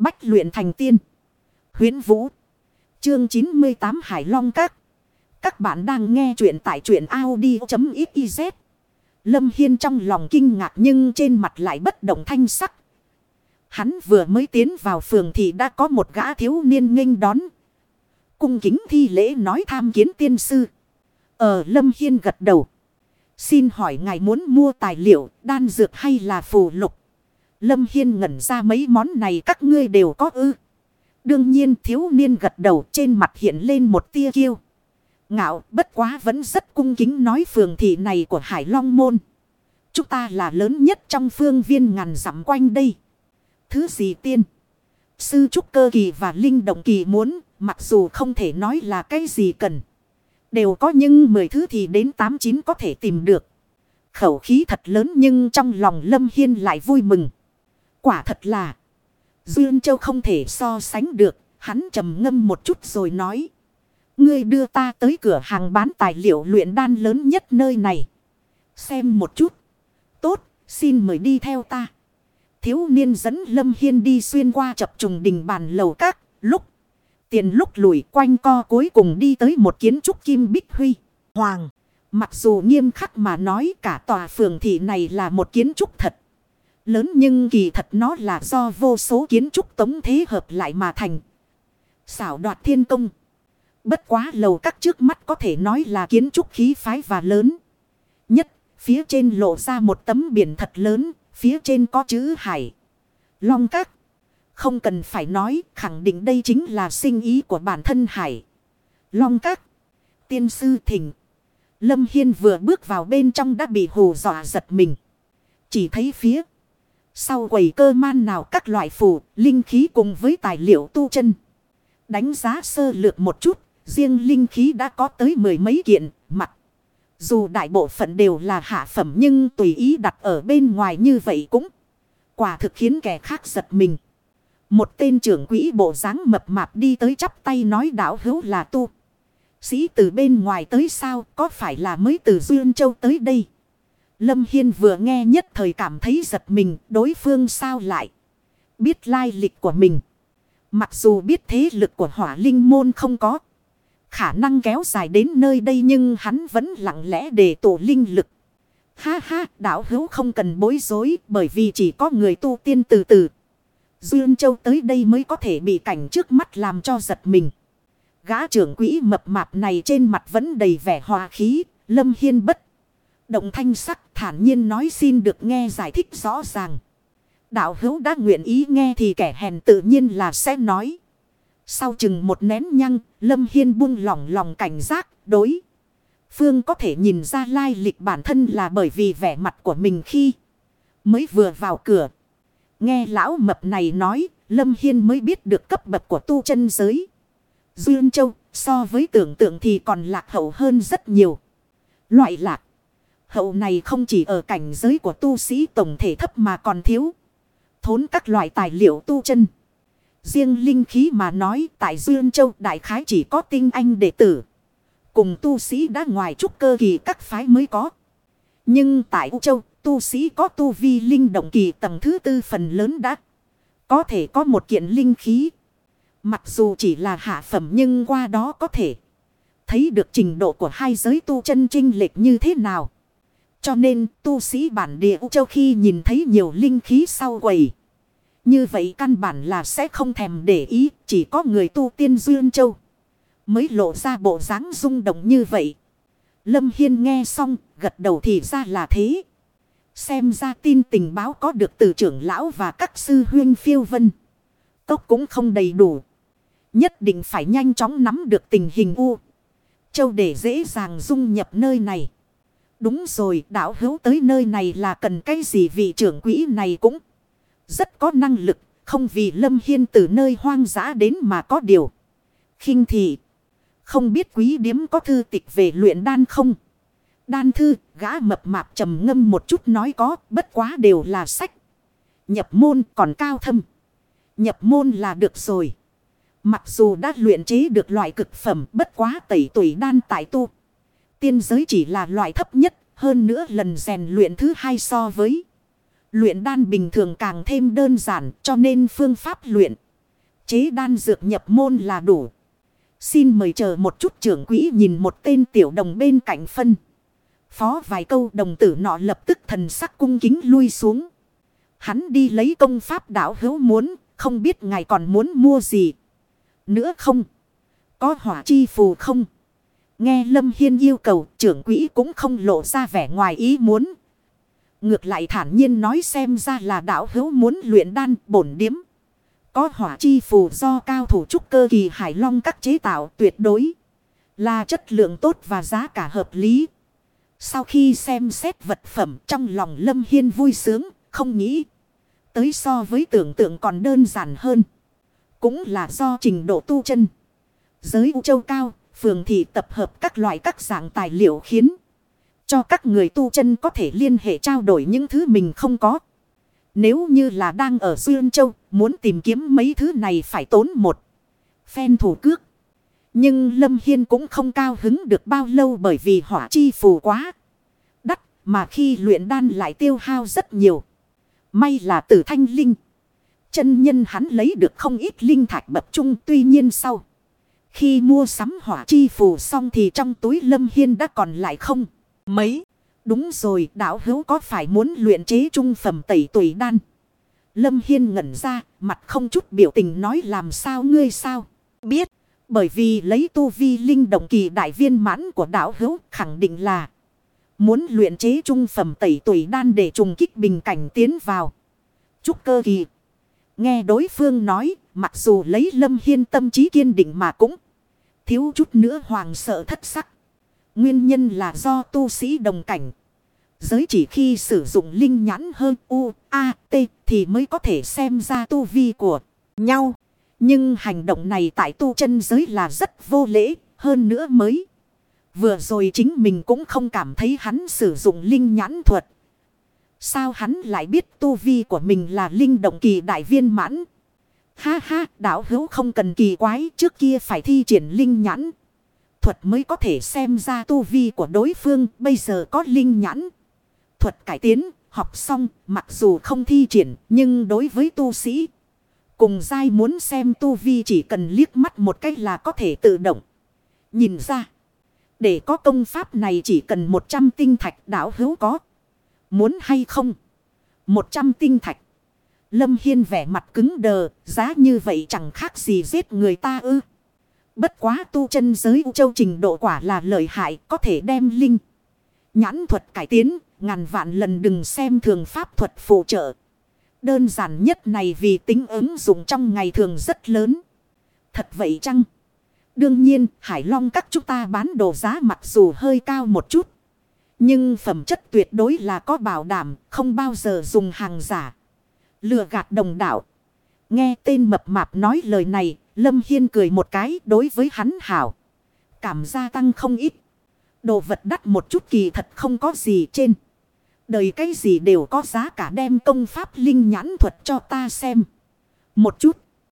Bách luyện thành tiên. huyễn Vũ. Chương 98 Hải Long Các. Các bạn đang nghe truyện tại truyện Audi.xyz. Lâm Hiên trong lòng kinh ngạc nhưng trên mặt lại bất động thanh sắc. Hắn vừa mới tiến vào phường thì đã có một gã thiếu niên nghênh đón. Cung kính thi lễ nói tham kiến tiên sư. Ờ Lâm Hiên gật đầu. Xin hỏi ngài muốn mua tài liệu, đan dược hay là phù lục? Lâm Hiên ngẩn ra mấy món này các ngươi đều có ư. Đương nhiên thiếu niên gật đầu trên mặt hiện lên một tia kiêu. Ngạo bất quá vẫn rất cung kính nói phường thị này của Hải Long Môn. Chúng ta là lớn nhất trong phương viên ngàn dặm quanh đây. Thứ gì tiên? Sư trúc cơ kỳ và linh động kỳ muốn, mặc dù không thể nói là cái gì cần. Đều có nhưng 10 thứ thì đến 8-9 có thể tìm được. Khẩu khí thật lớn nhưng trong lòng Lâm Hiên lại vui mừng. Quả thật là. Duyên Châu không thể so sánh được. Hắn trầm ngâm một chút rồi nói. Ngươi đưa ta tới cửa hàng bán tài liệu luyện đan lớn nhất nơi này. Xem một chút. Tốt, xin mời đi theo ta. Thiếu niên dẫn Lâm Hiên đi xuyên qua chập trùng đình bàn lầu các. Lúc tiền lúc lùi quanh co cuối cùng đi tới một kiến trúc kim bích huy. Hoàng. Mặc dù nghiêm khắc mà nói cả tòa phường thị này là một kiến trúc thật. Lớn nhưng kỳ thật nó là do vô số kiến trúc tống thế hợp lại mà thành. Xảo đoạt thiên công. Bất quá lầu các trước mắt có thể nói là kiến trúc khí phái và lớn. Nhất, phía trên lộ ra một tấm biển thật lớn, phía trên có chữ hải. Long các. Không cần phải nói, khẳng định đây chính là sinh ý của bản thân hải. Long các. Tiên sư thỉnh. Lâm Hiên vừa bước vào bên trong đã bị hù dọa giật mình. Chỉ thấy phía. Sau quầy cơ man nào các loại phù, linh khí cùng với tài liệu tu chân. Đánh giá sơ lược một chút, riêng linh khí đã có tới mười mấy kiện, mặt. Dù đại bộ phận đều là hạ phẩm nhưng tùy ý đặt ở bên ngoài như vậy cũng quả thực khiến kẻ khác giật mình. Một tên trưởng quỹ bộ dáng mập mạp đi tới chắp tay nói đảo hữu là tu. Sĩ từ bên ngoài tới sao có phải là mới từ Duyên Châu tới đây? Lâm Hiên vừa nghe nhất thời cảm thấy giật mình đối phương sao lại. Biết lai lịch của mình. Mặc dù biết thế lực của hỏa linh môn không có. Khả năng kéo dài đến nơi đây nhưng hắn vẫn lặng lẽ để tổ linh lực. Ha ha, đạo hữu không cần bối rối bởi vì chỉ có người tu tiên từ từ. Duyên Châu tới đây mới có thể bị cảnh trước mắt làm cho giật mình. Gã trưởng quỹ mập mạp này trên mặt vẫn đầy vẻ hòa khí, lâm hiên bất. Động thanh sắc thản nhiên nói xin được nghe giải thích rõ ràng. Đạo hữu đã nguyện ý nghe thì kẻ hèn tự nhiên là sẽ nói. Sau chừng một nén nhăng, Lâm Hiên buông lỏng lòng cảnh giác, đối. Phương có thể nhìn ra lai lịch bản thân là bởi vì vẻ mặt của mình khi mới vừa vào cửa. Nghe lão mập này nói, Lâm Hiên mới biết được cấp bậc của tu chân giới. Duyên Châu, so với tưởng tượng thì còn lạc hậu hơn rất nhiều. Loại lạc hậu này không chỉ ở cảnh giới của tu sĩ tổng thể thấp mà còn thiếu. Thốn các loại tài liệu tu chân. Riêng linh khí mà nói, tại dương Châu đại khái chỉ có tinh anh đệ tử. Cùng tu sĩ đã ngoài trúc cơ kỳ các phái mới có. Nhưng tại U Châu, tu sĩ có tu vi linh động kỳ tầng thứ tư phần lớn đã. Có thể có một kiện linh khí. Mặc dù chỉ là hạ phẩm nhưng qua đó có thể thấy được trình độ của hai giới tu chân trinh lệch như thế nào. Cho nên tu sĩ bản địa U Châu khi nhìn thấy nhiều linh khí sau quầy. Như vậy căn bản là sẽ không thèm để ý, chỉ có người tu tiên Duyên Châu. Mới lộ ra bộ dáng rung động như vậy. Lâm Hiên nghe xong, gật đầu thì ra là thế. Xem ra tin tình báo có được từ trưởng lão và các sư huyên phiêu vân. Tốc cũng không đầy đủ. Nhất định phải nhanh chóng nắm được tình hình U. Châu để dễ dàng dung nhập nơi này. Đúng rồi, đạo hữu tới nơi này là cần cái gì vị trưởng quỹ này cũng rất có năng lực, không vì Lâm Hiên từ nơi hoang dã đến mà có điều. khinh thị, không biết quý điếm có thư tịch về luyện đan không? Đan thư, gã mập mạp trầm ngâm một chút nói có, bất quá đều là sách. Nhập môn còn cao thâm. Nhập môn là được rồi. Mặc dù đã luyện chế được loại cực phẩm bất quá tẩy tuổi đan tại tu. Tiên giới chỉ là loại thấp nhất, hơn nữa lần rèn luyện thứ hai so với. Luyện đan bình thường càng thêm đơn giản cho nên phương pháp luyện chế đan dược nhập môn là đủ. Xin mời chờ một chút trưởng quỹ nhìn một tên tiểu đồng bên cạnh phân. Phó vài câu đồng tử nọ lập tức thần sắc cung kính lui xuống. Hắn đi lấy công pháp đảo hữu muốn, không biết ngài còn muốn mua gì. Nữa không? Có hỏa chi phù không? Nghe Lâm Hiên yêu cầu trưởng quỹ cũng không lộ ra vẻ ngoài ý muốn. Ngược lại thản nhiên nói xem ra là đảo hữu muốn luyện đan bổn điếm. Có hỏa chi phù do cao thủ trúc cơ kỳ hải long các chế tạo tuyệt đối. Là chất lượng tốt và giá cả hợp lý. Sau khi xem xét vật phẩm trong lòng Lâm Hiên vui sướng, không nghĩ. Tới so với tưởng tượng còn đơn giản hơn. Cũng là do trình độ tu chân. Giới U Châu Cao, phường thị tập hợp các loại các dạng tài liệu khiến cho các người tu chân có thể liên hệ trao đổi những thứ mình không có. Nếu như là đang ở Dương Châu, muốn tìm kiếm mấy thứ này phải tốn một phen thủ cước. Nhưng Lâm Hiên cũng không cao hứng được bao lâu bởi vì hỏa chi phù quá đắt, mà khi luyện đan lại tiêu hao rất nhiều. May là tử thanh linh. Chân nhân hắn lấy được không ít linh thạch bập trung tuy nhiên sau. Khi mua sắm hỏa chi phù xong thì trong túi Lâm Hiên đã còn lại không. Mấy. Đúng rồi đạo hữu có phải muốn luyện chế trung phẩm tẩy tuổi đan. Lâm Hiên ngẩn ra mặt không chút biểu tình nói làm sao ngươi sao. Biết. Bởi vì lấy tu vi linh động kỳ đại viên mãn của đạo hữu khẳng định là. Muốn luyện chế trung phẩm tẩy tuổi đan để trùng kích bình cảnh tiến vào. Trúc cơ kỳ. Nghe đối phương nói, mặc dù lấy lâm hiên tâm trí kiên định mà cũng thiếu chút nữa hoàng sợ thất sắc. Nguyên nhân là do tu sĩ đồng cảnh. Giới chỉ khi sử dụng linh nhãn hơn U, A, T thì mới có thể xem ra tu vi của nhau. Nhưng hành động này tại tu chân giới là rất vô lễ, hơn nữa mới. Vừa rồi chính mình cũng không cảm thấy hắn sử dụng linh nhãn thuật. Sao hắn lại biết tu vi của mình là linh động kỳ đại viên mãn? Ha ha, đạo hữu không cần kỳ quái, trước kia phải thi triển linh nhãn. Thuật mới có thể xem ra tu vi của đối phương, bây giờ có linh nhãn. Thuật cải tiến, học xong, mặc dù không thi triển, nhưng đối với tu sĩ, cùng dai muốn xem tu vi chỉ cần liếc mắt một cách là có thể tự động. Nhìn ra, để có công pháp này chỉ cần 100 tinh thạch đạo hữu có. Muốn hay không? 100 tinh thạch. Lâm Hiên vẻ mặt cứng đờ, giá như vậy chẳng khác gì giết người ta ư. Bất quá tu chân giới U Châu trình độ quả là lợi hại, có thể đem linh. Nhãn thuật cải tiến, ngàn vạn lần đừng xem thường pháp thuật phụ trợ. Đơn giản nhất này vì tính ứng dụng trong ngày thường rất lớn. Thật vậy chăng? Đương nhiên, Hải Long các chúng ta bán đồ giá mặc dù hơi cao một chút. Nhưng phẩm chất tuyệt đối là có bảo đảm, không bao giờ dùng hàng giả. Lừa gạt đồng đạo. Nghe tên mập mạp nói lời này, Lâm Hiên cười một cái đối với hắn hảo. Cảm gia tăng không ít. Đồ vật đắt một chút kỳ thật không có gì trên. Đời cái gì đều có giá cả đem công pháp linh nhãn thuật cho ta xem. Một chút.